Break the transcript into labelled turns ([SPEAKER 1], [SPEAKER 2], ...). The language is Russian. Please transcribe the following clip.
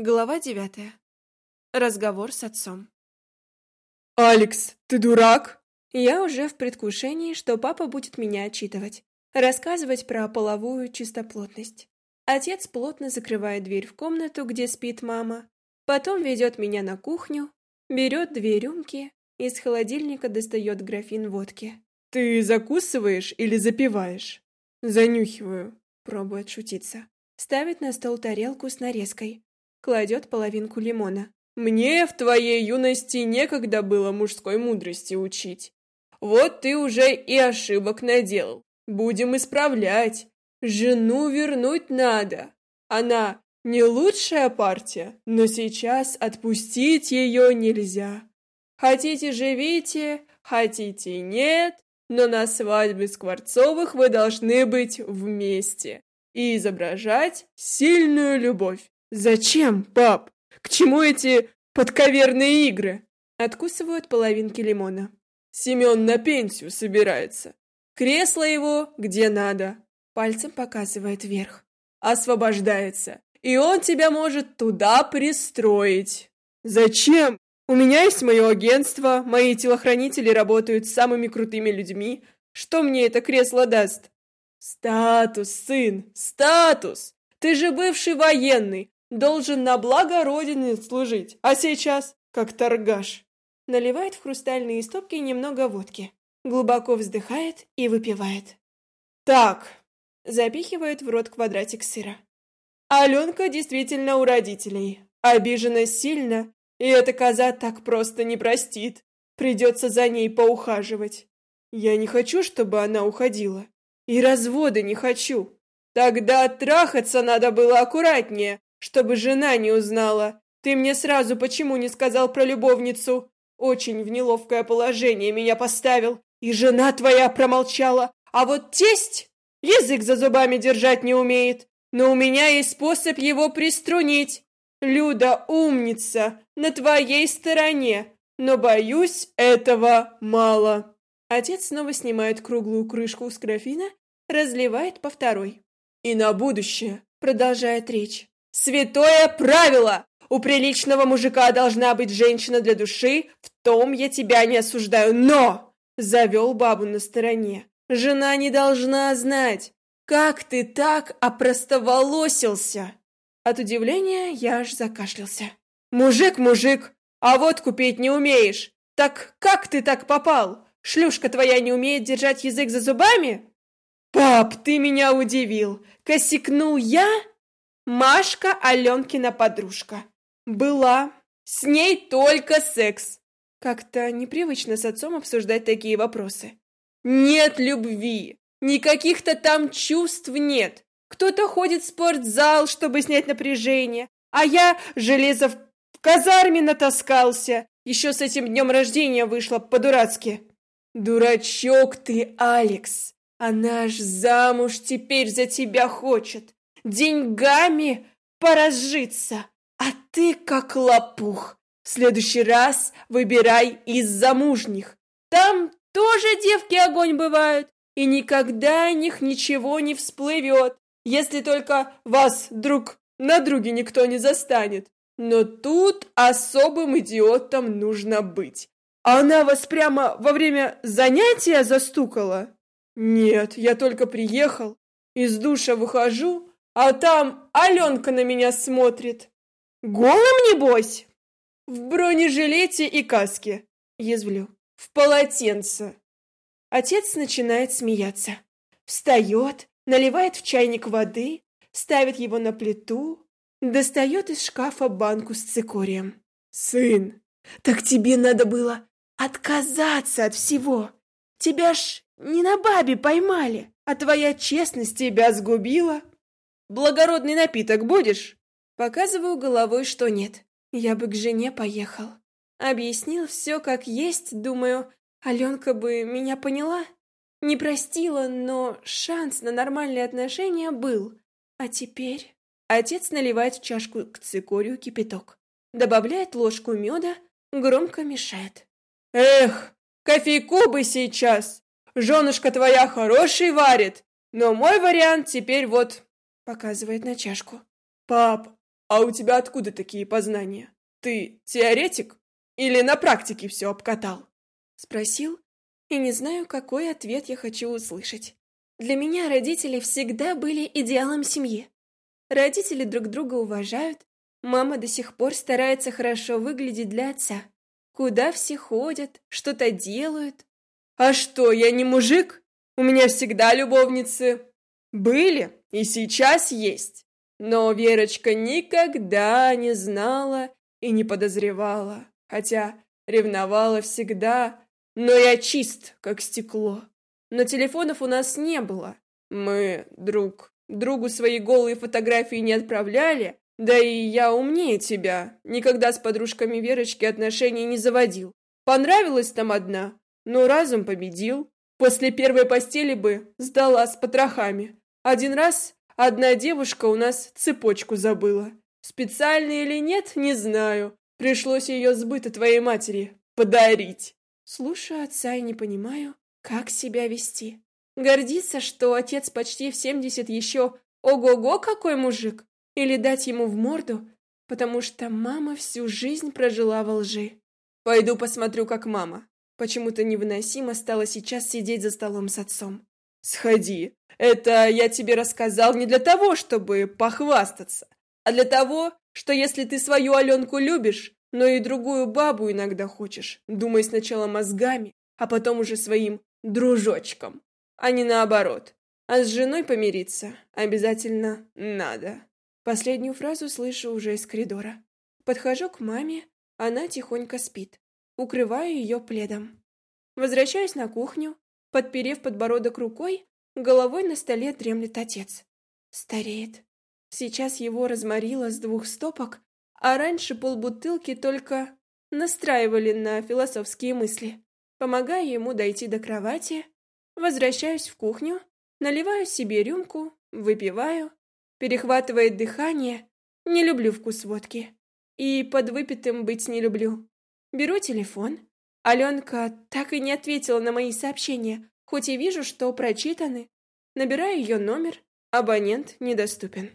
[SPEAKER 1] Глава девятая. Разговор с отцом.
[SPEAKER 2] «Алекс, ты дурак?»
[SPEAKER 1] Я уже в предвкушении, что папа будет меня отчитывать, рассказывать про половую чистоплотность. Отец плотно закрывает дверь в комнату, где спит мама, потом ведет меня на кухню, берет две рюмки, из холодильника достает графин водки.
[SPEAKER 2] «Ты закусываешь или запиваешь?» «Занюхиваю», — пробует шутиться.
[SPEAKER 1] Ставит на стол тарелку с нарезкой, кладет половинку лимона.
[SPEAKER 2] «Мне в твоей юности некогда было мужской мудрости учить. Вот ты уже и ошибок наделал. Будем исправлять. Жену вернуть надо. Она не лучшая партия, но сейчас отпустить ее нельзя. Хотите – живите, хотите – нет, но на свадьбе Скворцовых вы должны быть вместе и изображать сильную любовь. Зачем, пап? К чему эти подковерные игры?
[SPEAKER 1] Откусывают половинки лимона.
[SPEAKER 2] Семен на пенсию собирается. Кресло его где надо.
[SPEAKER 1] Пальцем показывает вверх.
[SPEAKER 2] Освобождается. И он тебя может туда пристроить. Зачем? У меня есть мое агентство, мои телохранители работают с самыми крутыми людьми. Что мне это кресло даст? Статус, сын, статус! Ты же бывший военный, должен на благо Родины служить, а сейчас как торгаш.
[SPEAKER 1] Наливает в хрустальные стопки немного водки, глубоко вздыхает и выпивает.
[SPEAKER 2] Так,
[SPEAKER 1] запихивает в рот квадратик сыра.
[SPEAKER 2] Аленка действительно у родителей, обижена сильно, и эта коза так просто не простит. Придется за ней поухаживать. Я не хочу, чтобы она уходила. И развода не хочу. Тогда трахаться надо было аккуратнее, чтобы жена не узнала. Ты мне сразу почему не сказал про любовницу? Очень в неловкое положение меня поставил. И жена твоя промолчала. А вот тесть язык за зубами держать не умеет. Но у меня есть способ его приструнить. Люда умница, на твоей стороне. Но, боюсь, этого мало.
[SPEAKER 1] Отец снова снимает круглую крышку с графина, разливает по второй.
[SPEAKER 2] И на будущее, продолжает речь. Святое правило! У приличного мужика должна быть женщина для души, в том я тебя не осуждаю, но... Завел бабу на стороне. Жена не должна знать, как ты так опростоволосился. От удивления я аж закашлялся. Мужик, мужик, а вот купить не умеешь. Так как ты так попал? Шлюшка твоя не умеет держать язык за зубами? Пап, ты меня удивил. Косикнул я? Машка Аленкина подружка. Была. С ней только секс. Как-то непривычно с отцом обсуждать такие вопросы. Нет любви. Никаких-то там чувств нет. Кто-то ходит в спортзал, чтобы снять напряжение. А я железо в казарме натаскался. Еще с этим днем рождения вышло по-дурацки. Дурачок ты, Алекс. Она ж замуж теперь за тебя хочет деньгами поразжиться, а ты как лопух. В следующий раз выбирай из замужних. Там тоже девки огонь бывают, и никогда о них ничего не всплывет, если только вас друг на друге никто не застанет. Но тут особым идиотом нужно быть. Она вас прямо во время занятия застукала? Нет, я только приехал, из душа выхожу, а там Аленка на меня смотрит. Голым, небось? В бронежилете и каске. Язвлю. В полотенце. Отец начинает смеяться. Встает, наливает в чайник воды, ставит его на плиту, достает из шкафа банку с цикорием. «Сын, так тебе надо было отказаться от всего. Тебя ж не на бабе поймали, а твоя честность тебя сгубила. Благородный напиток будешь?» Показываю головой, что нет. Я бы к жене поехал. Объяснил все как есть, думаю, Аленка бы меня поняла. Не простила, но шанс на нормальные отношения был. А теперь... Отец наливает в чашку к цикорию кипяток. Добавляет ложку меда, громко мешает. «Эх, кофейку бы сейчас! Женушка твоя хороший варит, но мой вариант теперь вот Показывает на чашку. «Пап, А у тебя откуда такие познания? Ты теоретик? Или на практике все обкатал?»
[SPEAKER 1] Спросил, и не знаю, какой ответ я хочу услышать. Для меня родители всегда были идеалом семьи. Родители друг друга уважают, мама до сих пор старается хорошо выглядеть для отца. Куда все ходят, что-то делают.
[SPEAKER 2] А что, я не мужик? У меня всегда любовницы были и сейчас есть. Но Верочка никогда не знала и не подозревала, хотя ревновала всегда, но я чист, как стекло. Но телефонов у нас не было. Мы друг другу свои голые фотографии не отправляли, да и я умнее тебя. Никогда с подружками Верочки отношений не заводил. Понравилась там одна, но разум победил. После первой постели бы сдала с потрохами. Один раз одна девушка у нас цепочку забыла. Специально или нет, не знаю. Пришлось ее сбыто твоей матери подарить.
[SPEAKER 1] Слушаю отца и не понимаю, как себя вести. Гордиться, что отец почти в семьдесят еще ого-го какой мужик, или дать ему в морду, потому что мама всю жизнь прожила во лжи.
[SPEAKER 2] Пойду посмотрю, как мама. Почему-то невыносимо стало сейчас сидеть за столом с отцом. Сходи. Это я тебе рассказал не для того, чтобы похвастаться, а для того, что если ты свою Аленку любишь, но и другую бабу иногда хочешь, думай сначала мозгами, а потом уже своим дружочком, а не наоборот. А с женой помириться обязательно надо.
[SPEAKER 1] Последнюю фразу слышу уже из коридора. Подхожу к маме, она тихонько спит. Укрываю ее пледом. Возвращаюсь на кухню, подперев подбородок рукой, головой на столе дремлет отец. Стареет. Сейчас его разморило с двух стопок, а раньше полбутылки только настраивали на философские мысли. Помогаю ему дойти до кровати, возвращаюсь в кухню, наливаю себе рюмку, выпиваю, Перехватывает дыхание. Не люблю вкус водки. И под выпитым быть не люблю. Беру телефон. Аленка так и не ответила на мои сообщения, хоть и вижу, что прочитаны. Набираю ее номер. Абонент недоступен.